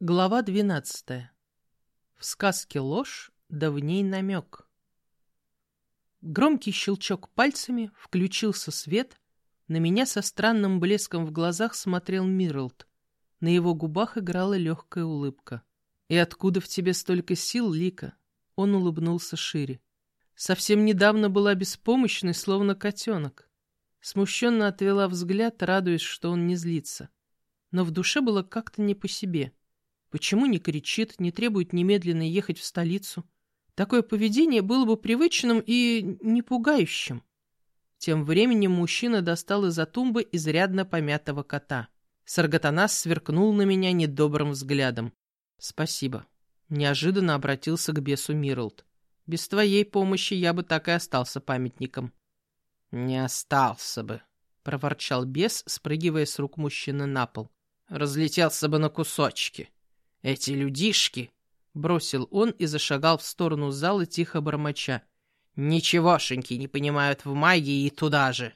Глава двенадцатая. В сказке ложь, да в ней намек. Громкий щелчок пальцами, включился свет. На меня со странным блеском в глазах смотрел Мирлд. На его губах играла легкая улыбка. «И откуда в тебе столько сил, Лика?» Он улыбнулся шире. Совсем недавно была беспомощной, словно котенок. Смущенно отвела взгляд, радуясь, что он не злится. Но в душе было как-то не по себе — Почему не кричит, не требует немедленно ехать в столицу? Такое поведение было бы привычным и не пугающим. Тем временем мужчина достал из-за тумбы изрядно помятого кота. Саргатанас сверкнул на меня недобрым взглядом. «Спасибо». Неожиданно обратился к бесу Мирлд. «Без твоей помощи я бы так и остался памятником». «Не остался бы», — проворчал бес, спрыгивая с рук мужчины на пол. «Разлетелся бы на кусочки». «Эти людишки!» — бросил он и зашагал в сторону зала, тихо бормоча. «Ничегошеньки не понимают в магии и туда же!»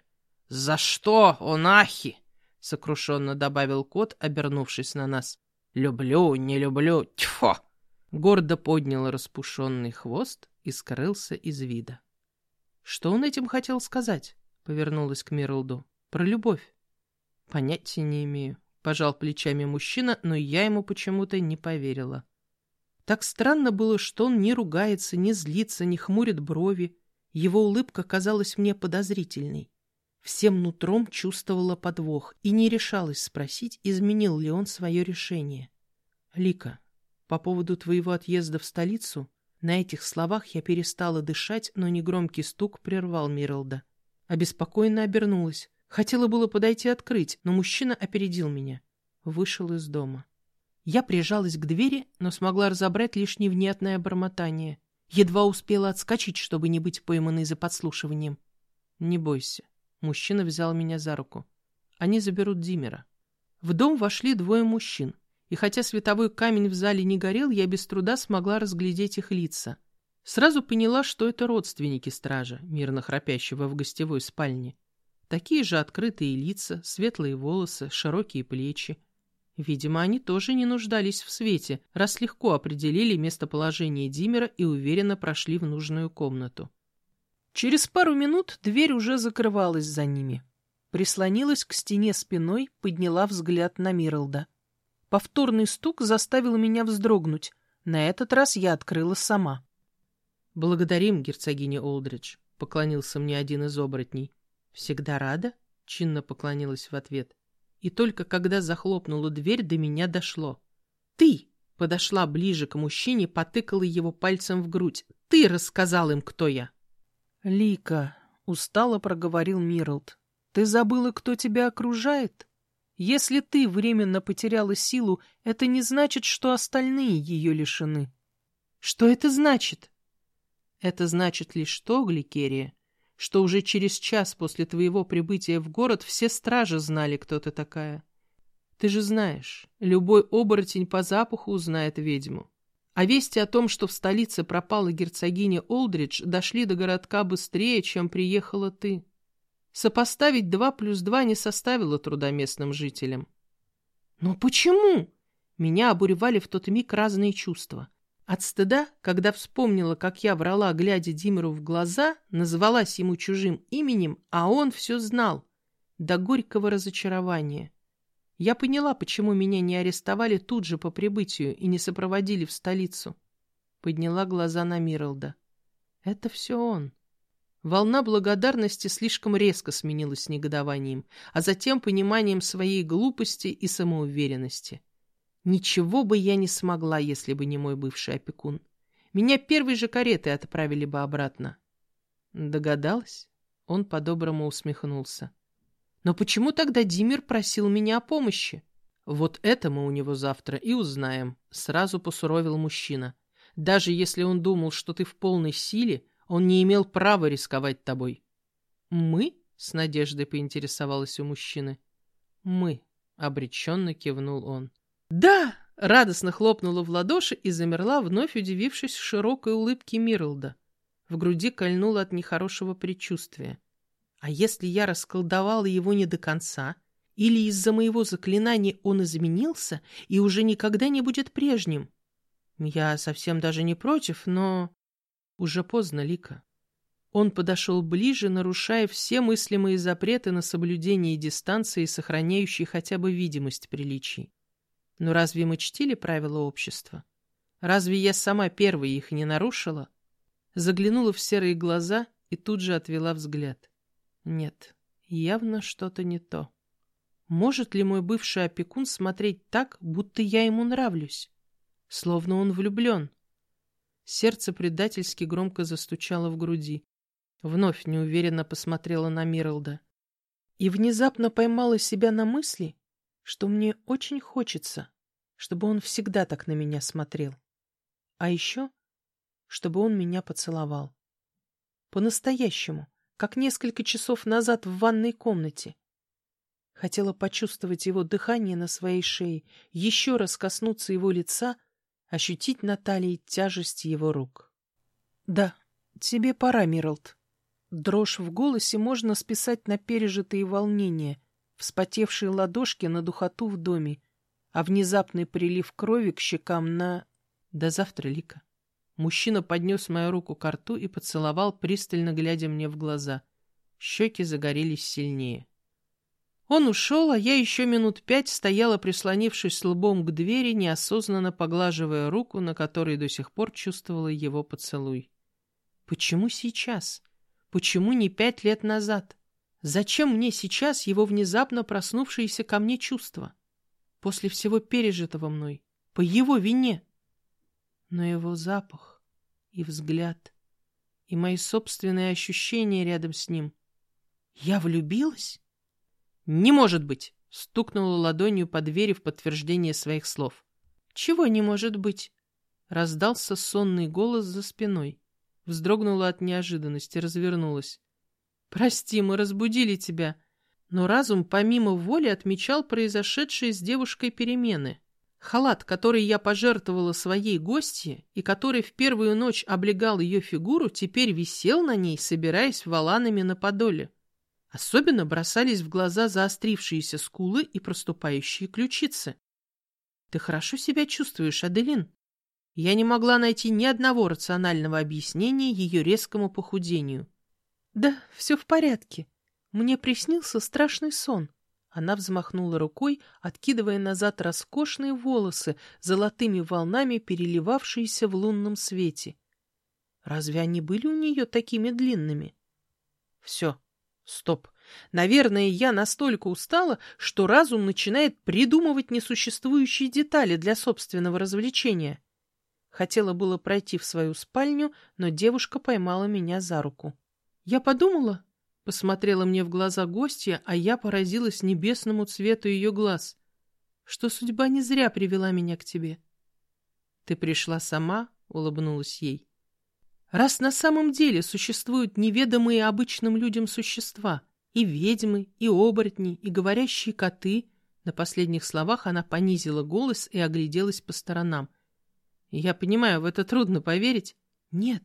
«За что, онахи?» — сокрушенно добавил кот, обернувшись на нас. «Люблю, не люблю, тьфу!» Гордо поднял распушенный хвост и скрылся из вида. «Что он этим хотел сказать?» — повернулась к Мирлду. «Про любовь?» «Понятия не имею. Пожал плечами мужчина, но я ему почему-то не поверила. Так странно было, что он не ругается, не злится, не хмурит брови. Его улыбка казалась мне подозрительной. Всем нутром чувствовала подвох и не решалась спросить, изменил ли он свое решение. «Лика, по поводу твоего отъезда в столицу...» На этих словах я перестала дышать, но негромкий стук прервал Миралда. Обеспокоенно обернулась. Хотела было подойти открыть, но мужчина опередил меня. Вышел из дома. Я прижалась к двери, но смогла разобрать лишь невнятное бормотание. Едва успела отскочить, чтобы не быть пойманной за подслушиванием. «Не бойся». Мужчина взял меня за руку. «Они заберут Димера». В дом вошли двое мужчин, и хотя световой камень в зале не горел, я без труда смогла разглядеть их лица. Сразу поняла, что это родственники стража, мирно храпящего в гостевой спальне. Такие же открытые лица, светлые волосы, широкие плечи. Видимо, они тоже не нуждались в свете, раз легко определили местоположение Димера и уверенно прошли в нужную комнату. Через пару минут дверь уже закрывалась за ними. Прислонилась к стене спиной, подняла взгляд на Мирлда. Повторный стук заставил меня вздрогнуть. На этот раз я открыла сама. «Благодарим, герцогиня Олдридж», — поклонился мне один из оборотней. «Всегда рада?» — чинно поклонилась в ответ. И только когда захлопнула дверь, до меня дошло. «Ты!» — подошла ближе к мужчине, потыкала его пальцем в грудь. «Ты рассказал им, кто я!» «Лика!» — устало проговорил Мирлд. «Ты забыла, кто тебя окружает? Если ты временно потеряла силу, это не значит, что остальные ее лишены». «Что это значит?» «Это значит лишь то, Гликерия, что уже через час после твоего прибытия в город все стражи знали, кто ты такая. Ты же знаешь, любой оборотень по запаху узнает ведьму. А вести о том, что в столице пропала герцогиня Олдридж, дошли до городка быстрее, чем приехала ты. Сопоставить два плюс два не составило труда местным жителям. Но почему? Меня обуревали в тот миг разные чувства. От стыда, когда вспомнила, как я врала, глядя Димеру в глаза, называлась ему чужим именем, а он все знал. До горького разочарования. Я поняла, почему меня не арестовали тут же по прибытию и не сопроводили в столицу. Подняла глаза на Миралда. Это все он. Волна благодарности слишком резко сменилась негодованием, а затем пониманием своей глупости и самоуверенности. Ничего бы я не смогла, если бы не мой бывший опекун. Меня первой же каретой отправили бы обратно. Догадалась? Он по-доброму усмехнулся. Но почему тогда Димир просил меня о помощи? Вот это мы у него завтра и узнаем, сразу посуровил мужчина. Даже если он думал, что ты в полной силе, он не имел права рисковать тобой. Мы? С надеждой поинтересовалась у мужчины. Мы, обреченно кивнул он. «Да!» — радостно хлопнула в ладоши и замерла, вновь удивившись широкой улыбке Мирлда. В груди кольнуло от нехорошего предчувствия. А если я расколдовала его не до конца, Или из-за моего заклинания он изменился и уже никогда не будет прежним? Я совсем даже не против, но... Уже поздно, Лика. Он подошел ближе, нарушая все мыслимые запреты на соблюдение дистанции, сохраняющие хотя бы видимость приличий. Но разве мы чтили правила общества? Разве я сама первой их не нарушила? Заглянула в серые глаза и тут же отвела взгляд. Нет, явно что-то не то. Может ли мой бывший опекун смотреть так, будто я ему нравлюсь? Словно он влюблен. Сердце предательски громко застучало в груди. Вновь неуверенно посмотрела на Мирлда. И внезапно поймала себя на мысли, что мне очень хочется, чтобы он всегда так на меня смотрел. А еще, чтобы он меня поцеловал. По-настоящему, как несколько часов назад в ванной комнате. Хотела почувствовать его дыхание на своей шее, еще раз коснуться его лица, ощутить на талии тяжесть его рук. «Да, тебе пора, Мирлд». Дрожь в голосе можно списать на пережитые волнения, вспотевшие ладошки на духоту в доме, а внезапный прилив крови к щекам на... До завтра, Лика. Мужчина поднес мою руку к рту и поцеловал, пристально глядя мне в глаза. Щеки загорелись сильнее. Он ушел, а я еще минут пять стояла, прислонившись лбом к двери, неосознанно поглаживая руку, на которой до сих пор чувствовала его поцелуй. Почему сейчас? Почему не пять лет назад? Зачем мне сейчас его внезапно проснувшиеся ко мне чувства? После всего пережитого мной, по его вине. Но его запах и взгляд, и мои собственные ощущения рядом с ним. Я влюбилась? «Не может быть!» — стукнула ладонью по двери в подтверждение своих слов. «Чего не может быть?» — раздался сонный голос за спиной. Вздрогнула от неожиданности, развернулась. «Прости, мы разбудили тебя». Но разум помимо воли отмечал произошедшие с девушкой перемены. Халат, который я пожертвовала своей гостье и который в первую ночь облегал ее фигуру, теперь висел на ней, собираясь валанами на подоле. Особенно бросались в глаза заострившиеся скулы и проступающие ключицы. «Ты хорошо себя чувствуешь, Аделин?» Я не могла найти ни одного рационального объяснения ее резкому похудению. «Да, все в порядке. Мне приснился страшный сон». Она взмахнула рукой, откидывая назад роскошные волосы, золотыми волнами переливавшиеся в лунном свете. Разве они были у нее такими длинными? Все, Стоп. Наверное, я настолько устала, что разум начинает придумывать несуществующие детали для собственного развлечения. Хотела было пройти в свою спальню, но девушка поймала меня за руку. Я подумала, посмотрела мне в глаза гостья, а я поразилась небесному цвету ее глаз, что судьба не зря привела меня к тебе. Ты пришла сама, улыбнулась ей. Раз на самом деле существуют неведомые обычным людям существа, и ведьмы, и оборотни, и говорящие коты, на последних словах она понизила голос и огляделась по сторонам. Я понимаю, в это трудно поверить. Нет.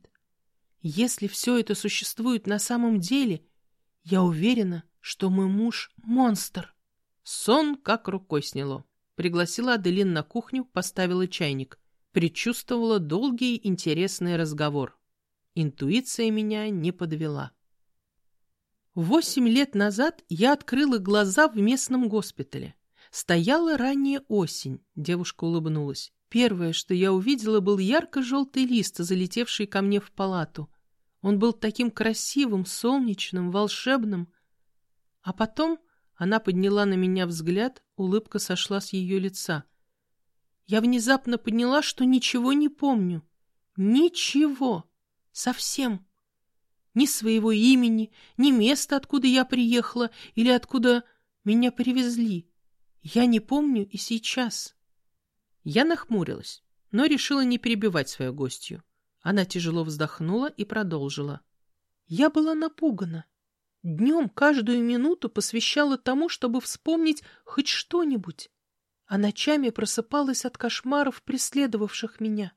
Если все это существует на самом деле, я уверена, что мой муж — монстр. Сон как рукой сняло. Пригласила Аделин на кухню, поставила чайник. Предчувствовала долгий интересный разговор. Интуиция меня не подвела. Восемь лет назад я открыла глаза в местном госпитале. Стояла ранняя осень, девушка улыбнулась. Первое, что я увидела, был ярко-желтый лист, залетевший ко мне в палату. Он был таким красивым, солнечным, волшебным. А потом она подняла на меня взгляд, улыбка сошла с ее лица. Я внезапно поняла, что ничего не помню. Ничего. Совсем. Ни своего имени, ни места, откуда я приехала или откуда меня привезли. Я не помню и сейчас. Я нахмурилась, но решила не перебивать свою гостью. Она тяжело вздохнула и продолжила. Я была напугана. Днем каждую минуту посвящала тому, чтобы вспомнить хоть что-нибудь, а ночами просыпалась от кошмаров, преследовавших меня.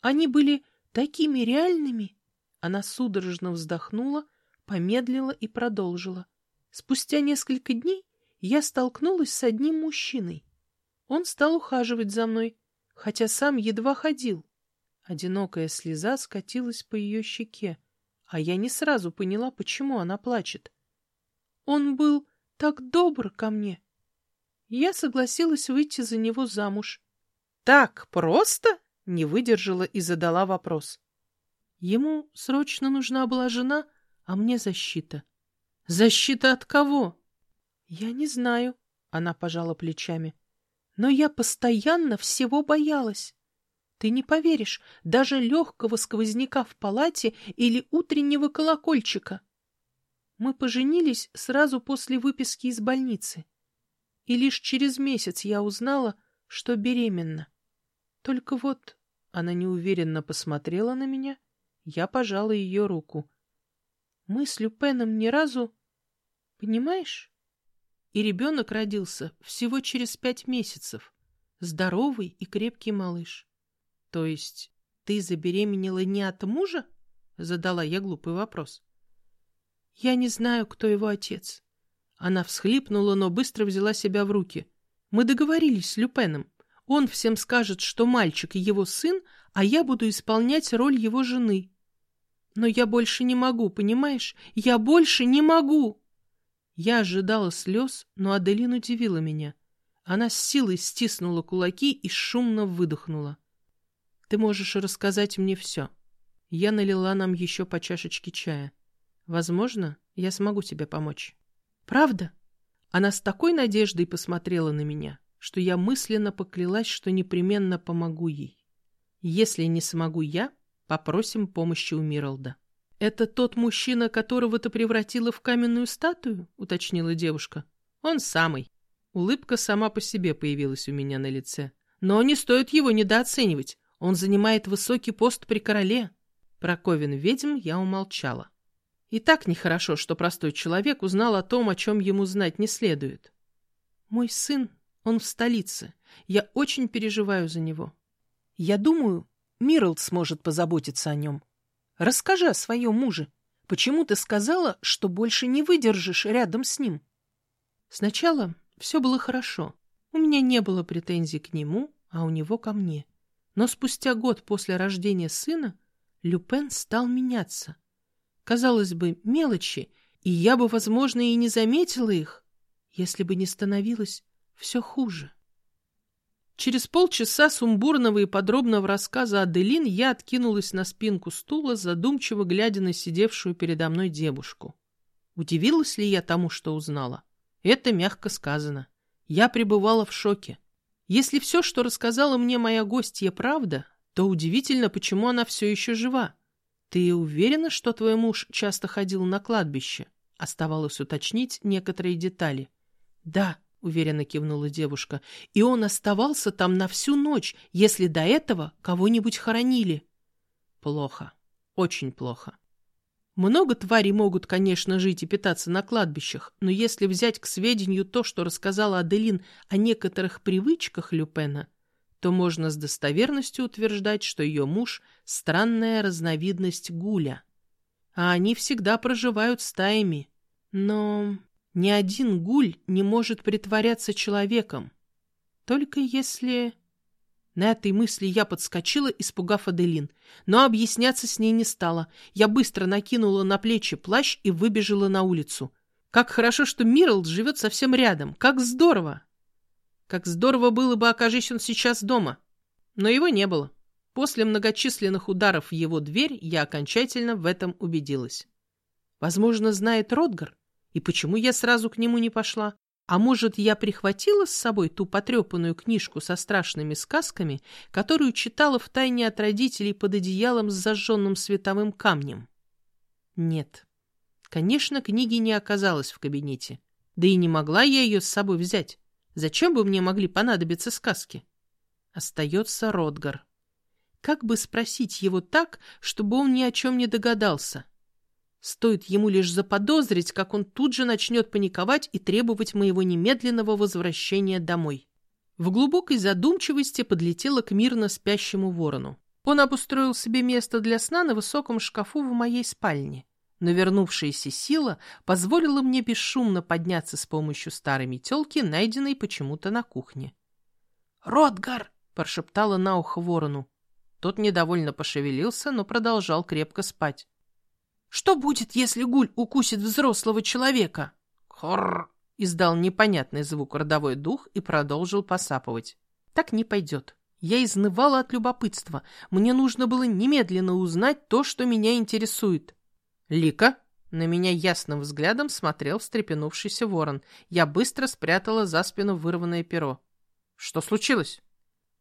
Они были такими реальными. Она судорожно вздохнула, помедлила и продолжила. Спустя несколько дней я столкнулась с одним мужчиной. Он стал ухаживать за мной, хотя сам едва ходил. Одинокая слеза скатилась по ее щеке, а я не сразу поняла, почему она плачет. Он был так добр ко мне. Я согласилась выйти за него замуж. «Так просто?» — не выдержала и задала вопрос. Ему срочно нужна была жена, а мне защита. «Защита от кого?» «Я не знаю», — она пожала плечами. «Но я постоянно всего боялась. Ты не поверишь, даже легкого сквозняка в палате или утреннего колокольчика. Мы поженились сразу после выписки из больницы и лишь через месяц я узнала, что беременна. Только вот она неуверенно посмотрела на меня, я пожала ее руку. Мы с Люпеном ни разу... Понимаешь? И ребенок родился всего через пять месяцев. Здоровый и крепкий малыш. То есть ты забеременела не от мужа? Задала я глупый вопрос. Я не знаю, кто его отец. Она всхлипнула, но быстро взяла себя в руки. «Мы договорились с Люпеном. Он всем скажет, что мальчик его сын, а я буду исполнять роль его жены. Но я больше не могу, понимаешь? Я больше не могу!» Я ожидала слез, но Аделин удивила меня. Она с силой стиснула кулаки и шумно выдохнула. «Ты можешь рассказать мне все». Я налила нам еще по чашечке чая. Возможно, я смогу тебе помочь. Правда? Она с такой надеждой посмотрела на меня, что я мысленно поклялась, что непременно помогу ей. Если не смогу я, попросим помощи у Миралда. «Это тот мужчина, которого ты превратила в каменную статую?» — уточнила девушка. «Он самый». Улыбка сама по себе появилась у меня на лице. «Но не стоит его недооценивать. Он занимает высокий пост при короле». Про Ковен ведьм я умолчала. И так нехорошо, что простой человек узнал о том, о чем ему знать не следует. Мой сын, он в столице. Я очень переживаю за него. Я думаю, Мирлд сможет позаботиться о нем. Расскажи о своем муже. Почему ты сказала, что больше не выдержишь рядом с ним? Сначала все было хорошо. У меня не было претензий к нему, а у него ко мне. Но спустя год после рождения сына Люпен стал меняться — Казалось бы, мелочи, и я бы, возможно, и не заметила их, если бы не становилось все хуже. Через полчаса сумбурного и подробного рассказа Аделин я откинулась на спинку стула, задумчиво глядя на сидевшую передо мной девушку. Удивилась ли я тому, что узнала? Это мягко сказано. Я пребывала в шоке. Если все, что рассказала мне моя гостья, правда, то удивительно, почему она все еще жива. «Ты уверена, что твой муж часто ходил на кладбище?» Оставалось уточнить некоторые детали. «Да», — уверенно кивнула девушка, — «и он оставался там на всю ночь, если до этого кого-нибудь хоронили». «Плохо. Очень плохо. Много тварей могут, конечно, жить и питаться на кладбищах, но если взять к сведению то, что рассказала Аделин о некоторых привычках Люпена, то можно с достоверностью утверждать, что ее муж – странная разновидность гуля. А они всегда проживают стаями. Но ни один гуль не может притворяться человеком. Только если... На этой мысли я подскочила, испугав Аделин. Но объясняться с ней не стала. Я быстро накинула на плечи плащ и выбежала на улицу. Как хорошо, что Мирлд живет совсем рядом. Как здорово! Как здорово было бы, окажись он сейчас дома. Но его не было. После многочисленных ударов в его дверь я окончательно в этом убедилась. Возможно, знает Ротгар, и почему я сразу к нему не пошла? А может, я прихватила с собой ту потрепанную книжку со страшными сказками, которую читала втайне от родителей под одеялом с зажженным световым камнем? Нет. Конечно, книги не оказалось в кабинете. Да и не могла я ее с собой взять. Зачем бы мне могли понадобиться сказки? Остается Ротгар. Как бы спросить его так, чтобы он ни о чем не догадался? Стоит ему лишь заподозрить, как он тут же начнет паниковать и требовать моего немедленного возвращения домой. В глубокой задумчивости подлетела к мирно спящему ворону. Он обустроил себе место для сна на высоком шкафу в моей спальне. но вернувшаяся сила позволила мне бесшумно подняться с помощью старой метелки, найденной почему-то на кухне. «Ротгар!» — прошептала на ухо ворону. Тот недовольно пошевелился, но продолжал крепко спать. «Что будет, если гуль укусит взрослого человека?» «Хоррр!» — издал непонятный звук родовой дух и продолжил посапывать. «Так не пойдет. Я изнывала от любопытства. Мне нужно было немедленно узнать то, что меня интересует». «Лика?» На меня ясным взглядом смотрел встрепенувшийся ворон. Я быстро спрятала за спину вырванное перо. «Что случилось?»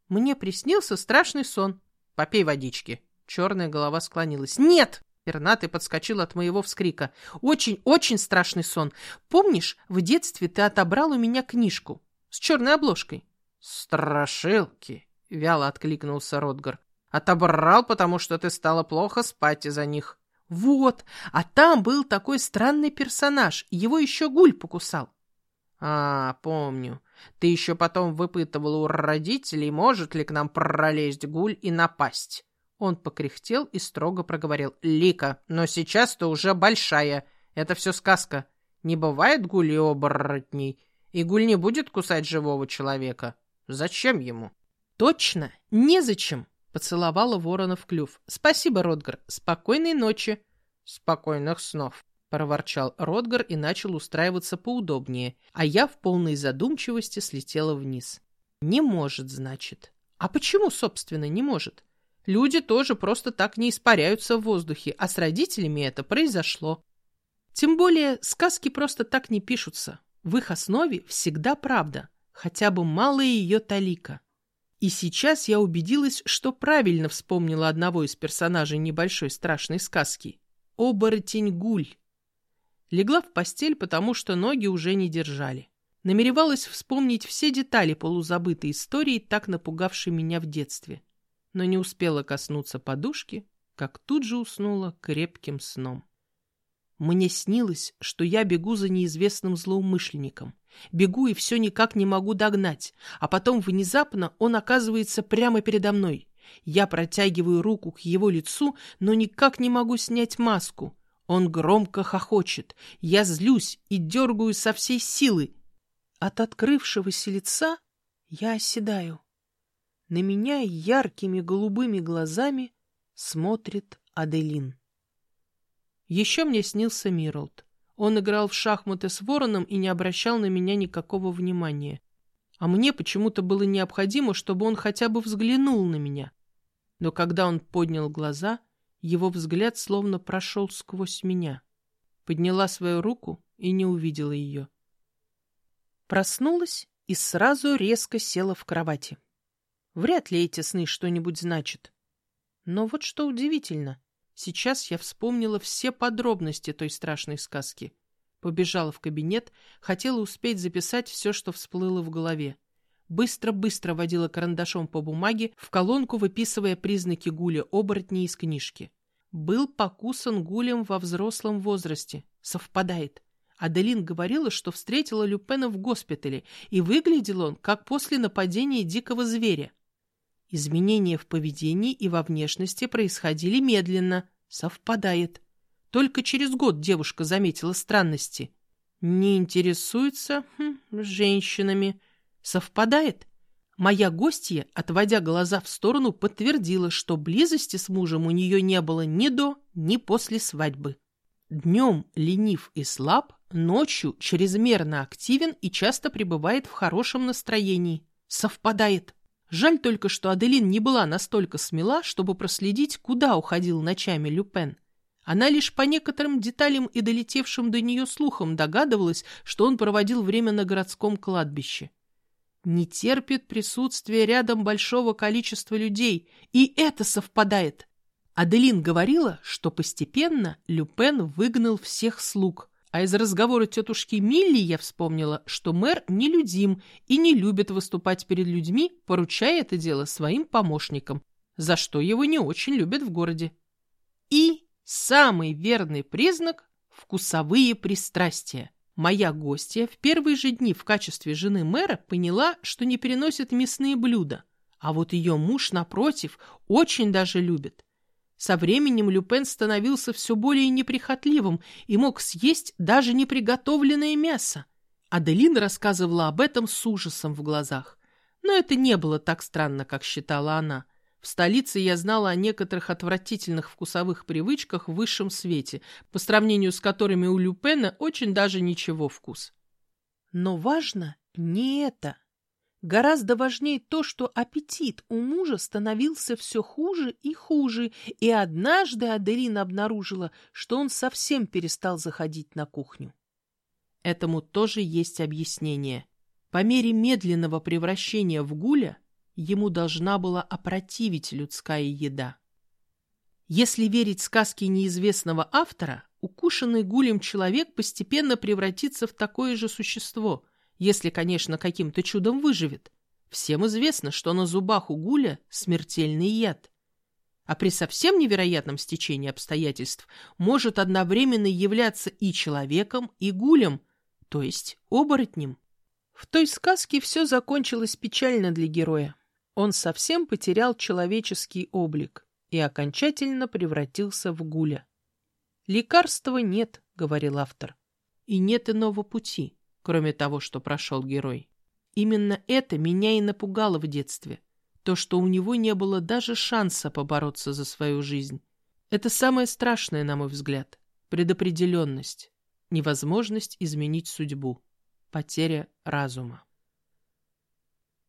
«Мне приснился страшный сон. Попей водички». Черная голова склонилась. «Нет!» Пернатый подскочил от моего вскрика. «Очень-очень страшный сон. Помнишь, в детстве ты отобрал у меня книжку с черной обложкой?» «Страшилки!» — вяло откликнулся Ротгар. «Отобрал, потому что ты стала плохо спать из-за них». Вот, а там был такой странный персонаж, его еще гуль покусал. А, помню. Ты еще потом выпытывала у родителей, может ли к нам пролезть гуль и напасть. Он покряхтел и строго проговорил. Лика, но сейчас ты уже большая. Это все сказка. Не бывает гуль и оборотней. И гуль не будет кусать живого человека. Зачем ему? Точно, незачем. Поцеловала ворона в клюв. «Спасибо, Ротгар. Спокойной ночи». «Спокойных снов», — проворчал Ротгар и начал устраиваться поудобнее, а я в полной задумчивости слетела вниз. «Не может, значит». «А почему, собственно, не может?» Люди тоже просто так не испаряются в воздухе, а с родителями это произошло. Тем более сказки просто так не пишутся. В их основе всегда правда, хотя бы малая ее талика. И сейчас я убедилась, что правильно вспомнила одного из персонажей небольшой страшной сказки — оборотень Гуль. Легла в постель, потому что ноги уже не держали. Намеревалась вспомнить все детали полузабытой истории, так напугавшей меня в детстве. Но не успела коснуться подушки, как тут же уснула крепким сном. Мне снилось, что я бегу за неизвестным злоумышленником. Бегу и все никак не могу догнать, а потом внезапно он оказывается прямо передо мной. Я протягиваю руку к его лицу, но никак не могу снять маску. Он громко хохочет. Я злюсь и дергаю со всей силы. От открывшегося лица я оседаю. На меня яркими голубыми глазами смотрит Аделин. Еще мне снился Миролд. Он играл в шахматы с вороном и не обращал на меня никакого внимания. А мне почему-то было необходимо, чтобы он хотя бы взглянул на меня. Но когда он поднял глаза, его взгляд словно прошел сквозь меня. Подняла свою руку и не увидела ее. Проснулась и сразу резко села в кровати. Вряд ли эти сны что-нибудь значат. Но вот что удивительно. Сейчас я вспомнила все подробности той страшной сказки. Побежала в кабинет, хотела успеть записать все, что всплыло в голове. Быстро-быстро водила карандашом по бумаге, в колонку выписывая признаки гуля-оборотней из книжки. Был покусан гулем во взрослом возрасте. Совпадает. Аделин говорила, что встретила Люпена в госпитале, и выглядел он, как после нападения дикого зверя. Изменения в поведении и во внешности происходили медленно. Совпадает. Только через год девушка заметила странности. Не интересуется хм, женщинами. Совпадает. Моя гостья, отводя глаза в сторону, подтвердила, что близости с мужем у нее не было ни до, ни после свадьбы. Днем ленив и слаб, ночью чрезмерно активен и часто пребывает в хорошем настроении. Совпадает. Жаль только, что Аделин не была настолько смела, чтобы проследить, куда уходил ночами Люпен. Она лишь по некоторым деталям и долетевшим до нее слухам догадывалась, что он проводил время на городском кладбище. Не терпит присутствие рядом большого количества людей, и это совпадает. Аделин говорила, что постепенно Люпен выгнал всех слуг, а из разговора тетушки Милли я вспомнила, что мэр нелюдим и не любит выступать перед людьми, поручая это дело своим помощникам, за что его не очень любят в городе. И самый верный признак – вкусовые пристрастия. Моя гостья в первые же дни в качестве жены мэра поняла, что не переносит мясные блюда, а вот ее муж, напротив, очень даже любит. Со временем Люпен становился все более неприхотливым и мог съесть даже неприготовленное мясо. Аделин рассказывала об этом с ужасом в глазах. Но это не было так странно, как считала она. В столице я знала о некоторых отвратительных вкусовых привычках в высшем свете, по сравнению с которыми у Люпена очень даже ничего вкус. Но важно не это. Гораздо важнее то, что аппетит у мужа становился все хуже и хуже, и однажды Аделина обнаружила, что он совсем перестал заходить на кухню. Этому тоже есть объяснение. По мере медленного превращения в гуля ему должна была опротивить людская еда. Если верить сказке неизвестного автора, укушенный гулем человек постепенно превратится в такое же существо, если, конечно, каким-то чудом выживет. Всем известно, что на зубах у гуля смертельный яд. А при совсем невероятном стечении обстоятельств может одновременно являться и человеком, и гулем, то есть оборотнем. В той сказке все закончилось печально для героя. Он совсем потерял человеческий облик и окончательно превратился в гуля. «Лекарства нет», — говорил автор, — «и нет иного пути» кроме того, что прошел герой. Именно это меня и напугало в детстве. То, что у него не было даже шанса побороться за свою жизнь. Это самое страшное, на мой взгляд. Предопределенность, невозможность изменить судьбу, потеря разума.